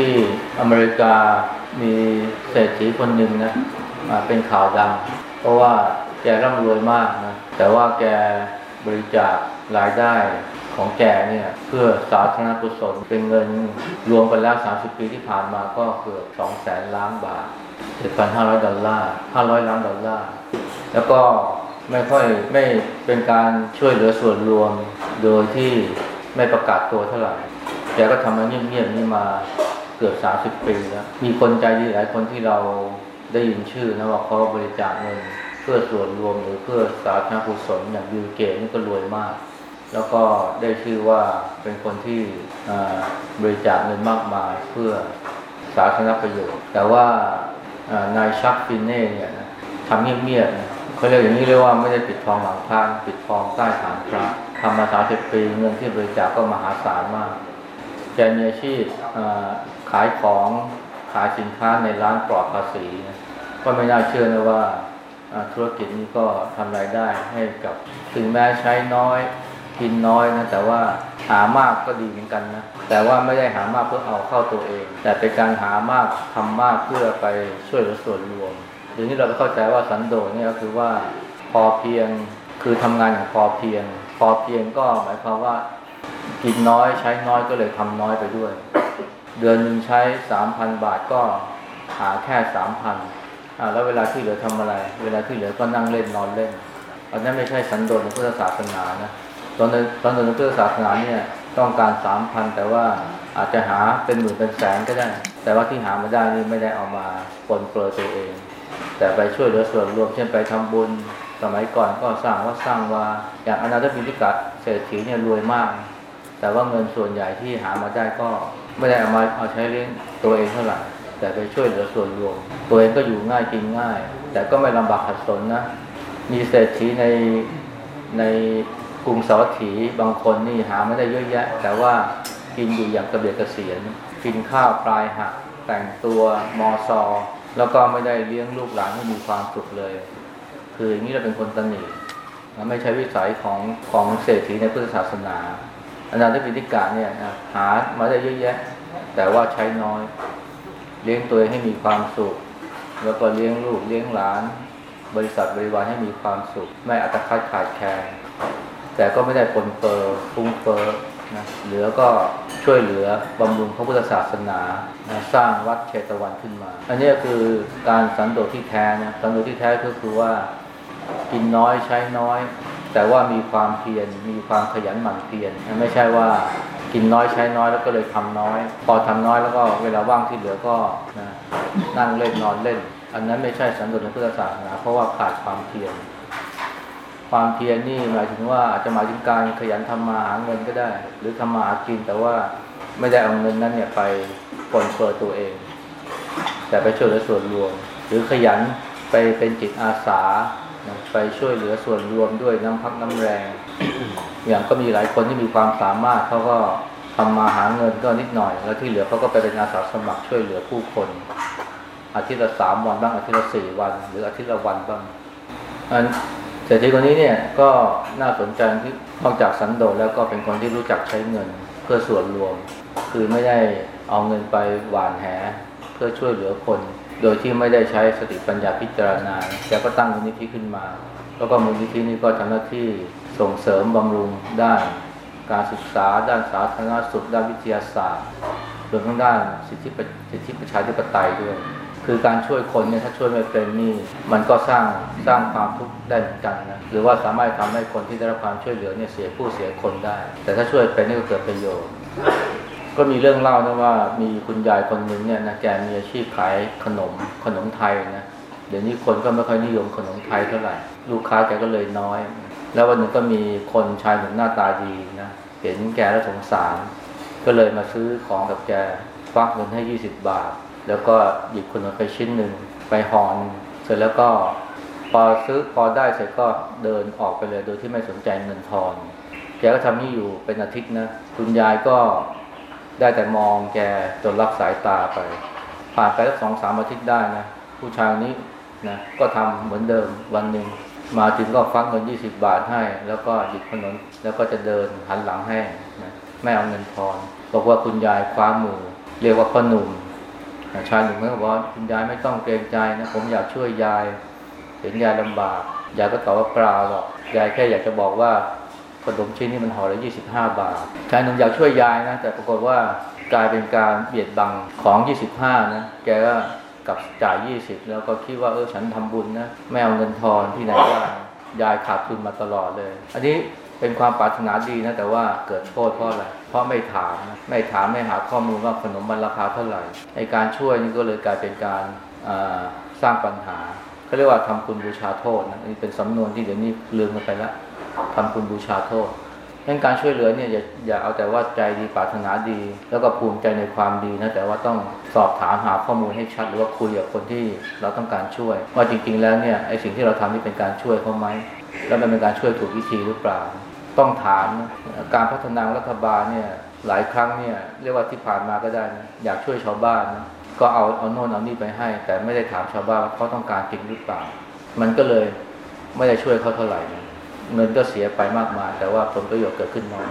ที่อเมริกามีเศรษฐีคนหนึ่งนะเป็นข่าวดัง เพราะว่าแกร่ำรวยมากนะแต่ว่าแกบริจาครายได้ของแกเนี่ยเพื่อสาธารณกุศลเป็นเงินรวมกันแล้ว 30 ปีที่ผ่านมาก็เกือบ2แสนล้านบาท 7,500 ดอลลาร์ 500 ล้านดอลลาร์ แล้วก็ไม่ค่อยไม่เป็นการช่วยเหลือส่วนรวมโดยที่ไม่ประกาศตัวเท่าไหร่แกก็ทำมาเงียบๆนี่มา กือบ30ปีแล้ว มีคนใจดีหลายคนที่เราได้ยินชื่อนะว่าเขาบริจาคเงินเพื่อส่วนรวมหรือเพื่อสาธารณกุศลอย่างบิลเกตนี่ก็รวยมาก แล้วก็ได้ชื่อว่าเป็นคนที่บริจาคเงินมากมายเพื่อสาธารณประโยชน์ แต่ว่านายชักฟินเน่เนี่ยนะทำเงียบๆเขาเรียกอย่างนี้เรียกว่าไม่ได้ปิดทองหลังพระปิดทองใต้ฐานพระทำมาสามสิบปีเงินที่บริจาคก็มหาศาลมาก แกมีอาชีพขายของขายสินค้าในร้านปลอดภาษีนะก็ไม่น่าเชื่อนะว่าธุรกิจนี้ก็ทำรายได้ให้กับถึงแม้ใช้น้อยกินน้อยนะแต่ว่าหามากก็ดีเหมือนกันนะแต่ว่าไม่ได้หามากเพื่อเอาเข้าตัวเอง แต่เป็นการหามากทำมากเพื่อไปช่วยเหลือส่วนรวมเดี๋ยวนี้เราเข้าใจว่าสันโดษเนี่ยก็คือว่าพอเพียงคือทำงานอย่างพอเพียง พอเพียงก็หมายความว่า กินน้อยใช้น้อยก็เลยทำน้อยไปด้วย เดือนหนึ่งใช้สามพันบาทก็หาแค่สามพันอ่าแล้วเวลาที่เหลือทำอะไร เวลาที่เหลือก็นั่งเล่นนอนเล่นอันนั้นไม่ใช่สันโดษในพุทธศาสนานะตอนในตอนในพุทธศาสนาเนี่ยต้องการสามพันแต่ว่าอาจจะหาเป็นหมื่นเป็นแสนก็ได้ แต่ว่าที่หามาได้นี่ไม่ได้เอามาปนเปื้อตัวเอง แต่ไปช่วยเหลือส่วนรวมเช่นไปทำบุญสมัยก่อนก็สร้างวัดสร้างวาอย่างอนาถบิณฑิกะ เศรษฐีเนี่ยรวยมาก แต่ว่าเงินส่วนใหญ่ที่หามาได้ก็ไม่ได้เอามาเอาใช้เลี้ยงตัวเองเท่าไหร่แต่ไปช่วยเหลือส่วนรวมตัวเองก็อยู่ง่ายกินง่าย แต่ก็ไม่ลำบากขัดสนนะมีเศรษฐีในในกรุงสวัสถีบางคนนี่หาไม่ได้เยอะแยะ แต่ว่ากินอยู่อย่างกระเบียดกระเสียนกินข้าวปลายหักแต่งตัวมอซอ แล้วก็ไม่ได้เลี้ยงลูกหลานให้มีความสุขเลย คืออย่างนี้เราเป็นคนตนหนี ไม่ใช่วิสัยของของเศรษฐีในพุทธศาสนา อนาถปิฎกาเนี่ยนะหามาได้เยอะแยะ แต่ว่าใช้น้อย เลี้ยงตัวให้มีความสุข แล้วก็เลี้ยงลูกเลี้ยงหลาน บริษัทบริวารให้มีความสุข ไม่อัตคัดขาดแคลนแต่ก็ไม่ได้ปนเปื้อฟุ้งเฟ้อนะเหลือก็ช่วยเหลือบำรุงพระพุทธศาสนานะสร้างวัดเชตวันขึ้นมา อันนี้คือการสันโดษที่แท้นะสันโดษที่แท้ก็คือว่า กินน้อยใช้น้อย แต่ว่ามีความเพียรมีความขยันหมั่นเพียรไม่ใช่ว่ากินน้อยใช้น้อยแล้วก็เลยทำน้อย พอทำน้อยแล้วก็เวลาว่างที่เหลือก็นะนั่งเล่นนอนเล่น อันนั้นไม่ใช่สันโดษในพุทธศาสนาเพราะว่าขาดความเพียรความเพียรนี่หมายถึงว่าอาจจะหมายถึงการขยันทำมาหาเงินก็ได้ หรือทำมาหากินแต่ว่าไม่ได้เอาเงินนั้นเนี่ยไปปนเปื้อตัวเอง แต่ไปช่วยเหลือส่วนรวม หรือขยันไปเป็นจิตอาสา ไปช่วยเหลือส่วนรวมด้วยน้ำพักน้ำแรง อย่างก็มีหลายคนที่มีความสามารถเขาก็ทำมาหาเงินก็นิดหน่อย แล้วที่เหลือเขาก็ไปเป็นอาสาสมัครช่วยเหลือผู้คน อาทิตย์ละสามวันบ้างอาทิตย์ละสี่วัน หรืออาทิตย์ละวันบ้างอันเศรษฐีคนนี้เนี่ยก็น่าสนใจที่นอกจากสันโดษแล้วก็เป็นคนที่รู้จักใช้เงินเพื่อส่วนรวม คือไม่ได้เอาเงินไปหวานแหเพื่อช่วยเหลือคน โดยที่ไม่ได้ใช้สติปัญญาพิจารณาแกก็ตั้งมูลนิธิขึ้นมา แล้วก็มูลนิธินี้ก็ทำหน้าที่ส่งเสริมบำรุงด้านการศึกษา ด้านสาธารณสุขด้านวิทยาศาสตร์รวมทั้งด้านสิทธิสิทธิประชาธิปไตยด้วย คือการช่วยคนเนี่ยถ้าช่วยไม่เป็นนี่มันก็สร้างสร้างความทุกข์ได้เหมือนกันนะหรือว่าสามารถทำให้คนที่ได้รับความช่วยเหลือเนี่ยเสียผู้เสียคนได้ แต่ถ้าช่วยเป็นนี่ก็เกิดประโยชน์ ก็มีเรื่องเล่านะว่ามีคุณยายคนหนึ่งเนี่ยนะแกมีอาชีพขายขนมขนมไทยนะเดี๋ยวนี้คนก็ไม่ค่อยนิยมขนมไทยเท่าไหร่ลูกค้าแกก็เลยน้อย แล้ววันหนึ่งก็มีคนชายหนุ่มหน้าตาดีนะเห็นแกแล้วสงสาร ก็เลยมาซื้อของกับแกฟักเงินให้ยี่สิบบาท แล้วก็หยิบขนมไปชิ้นหนึ่งไปห่อเสร็จแล้วก็พอซื้อพอได้เสร็จก็เดินออกไปเลยโดยที่ไม่สนใจเงินทอนแกก็ทำนี่อยู่เป็นอาทิตย์นะคุณยายก็ ได้แต่มองแกจนรับสายตาไป ผ่านไปสักสองสามอาทิตย์ได้นะ ผู้ชายนี้นะก็ทำเหมือนเดิมวันหนึ่งมาถึงก็ฟักเงินยี่สิบบาทให้ แล้วก็หยิบขนมแล้วก็จะเดินหันหลังให้นะไม่เอาเงินทอนบอกว่าคุณยายคว้ามือ เรียกว่าพ่อหนุ่มชายหนุ่มก็บอกว่าคุณยายไม่ต้องเกรงใจนะผมอยากช่วยยาย เห็นยายลำบากยายก็ตอบว่าเปล่าหรอกยายแค่อยากจะบอกว่า ขนมชิ้นนี้มันห่อละ25บาทชายหนุ่มอยากช่วยยายนะ แต่ปรากฏว่ากลายเป็นการเบียดบังของ25นะแกก็กลับจ่าย20แล้วก็คิดว่าเออฉันทำบุญนะไม่เอาเงินทอนที่ไหนได้ยายขาดทุนมาตลอดเลย อันนี้เป็นความปรารถนาดีนะแต่ว่าเกิดโทษเพราะอะไรเพราะไม่ถามนะไม่ถามไม่หาข้อมูลว่าขนมมันราคาเท่าไหร่ในการช่วยนี่ก็เลยกลายเป็นการสร้างปัญหาเขาเรียกว่าทำคุณบูชาโทษนะนี่เป็นสำนวนที่เดี๋ยวนี้ลืมกันไปแล้ว ทำคุณบูชาโทษดังการช่วยเหลือเนี่ยอย่าอย่าเอาแต่ว่าใจดีปรารถนาดี แล้วก็ภูมิใจในความดีนะแต่ว่าต้องสอบถามหาข้อมูลให้ชัด หรือว่าคุยกับคนที่เราต้องการช่วย ว่าจริง ๆ แล้วเนี่ยไอ้สิ่งที่เราทำนี่เป็นการช่วยเขาไหมแล้วมันเป็นการช่วยถูกวิธีหรือเปล่า ต้องถามการพัฒนารัฐบาลเนี่ยหลายครั้งเนี่ยเรียกว่าที่ผ่านมาก็ได้นะอยากช่วยชาวบ้านนะก็เอาเอาโน่นเอานี่ไปให้ แต่ไม่ได้ถามชาวบ้านว่าเขาต้องการจริงหรือเปล่า มันก็เลยไม่ได้ช่วยเขาเท่าไหร่ เงินก็เสียไปมากมาย แต่ว่าผลประโยชน์เกิดขึ้นน้อย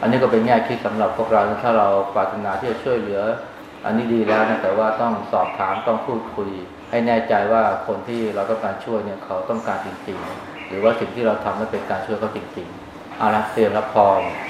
อันนี้ก็เป็นแง่คิดสำหรับพวกเราถ้าเราปรารถนาที่จะช่วยเหลือ อันนี้ดีแล้วนะแต่ว่าต้องสอบถามต้องพูดคุย ให้แน่ใจว่าคนที่เราต้องการช่วยเนี่ยเขาต้องการจริง ๆ หรือว่าสิ่งที่เราทำนั้นเป็นการช่วยเขาจริง ๆเอาละเตรียมรับพร